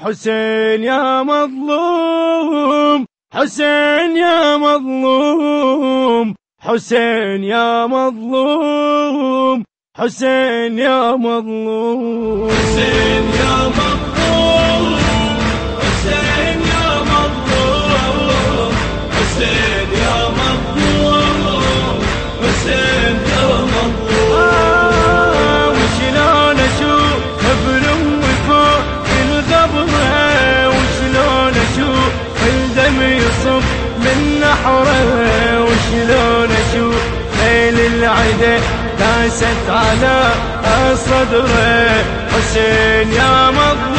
حسين يا مظلوم حسين يا مظلوم حسين يا مظلوم حسين يا مظلوم. حسين يا مظلوم. من نحره وشلون أشوف ليل العدا داست على صدره. حسين يا مظلوم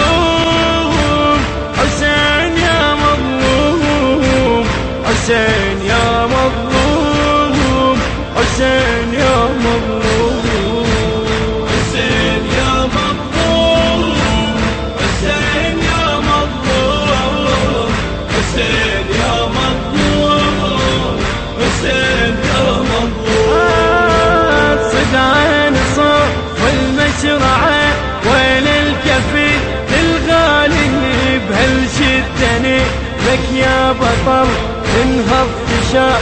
لك يا بطل تنهض تشاف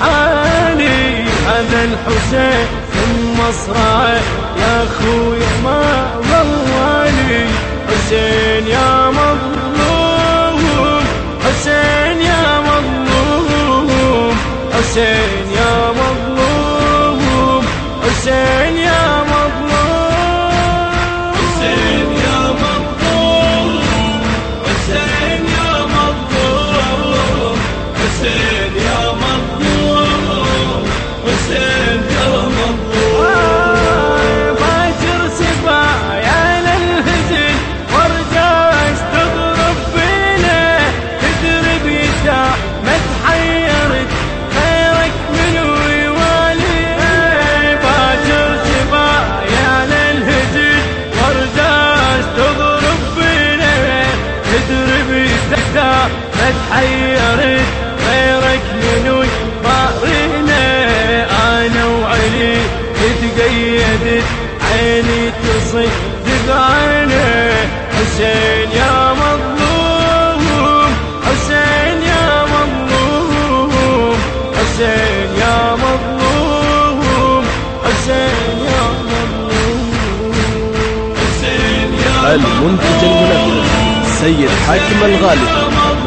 حالي هذا الحسين من مصرعه يا خويا ما ضوالي حسين يا مظلوم ما تحيرت غيرك منو بارينا أنا وعلي تقيدت عيني تصدق عيني حسين يا مظلوم حسين يا مظلوم حسين يا مظلوم حسين يا مظلوم. المنتج المنفذ سيد حاكم الغالب.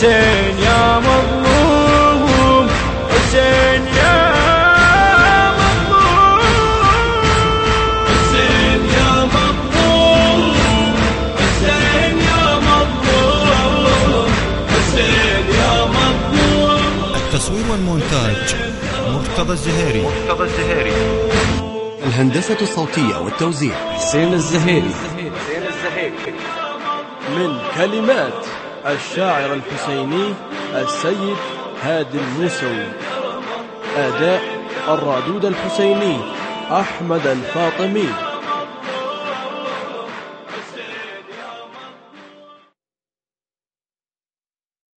حسين يا مظلوم حسين يا مظلوم. حسين يا مظلوم حسين يا مظلوم. حسين يا مظلوم. التصوير والمونتاج مرتضى الزهيري. مرتضى الزهيري. الهندسة الصوتية والتوزيع. حسين الزهيري. من كلمات. الشاعر الحسيني السيد هادي الموسوي. أداء الرادود الحسيني أحمد الفاطمي.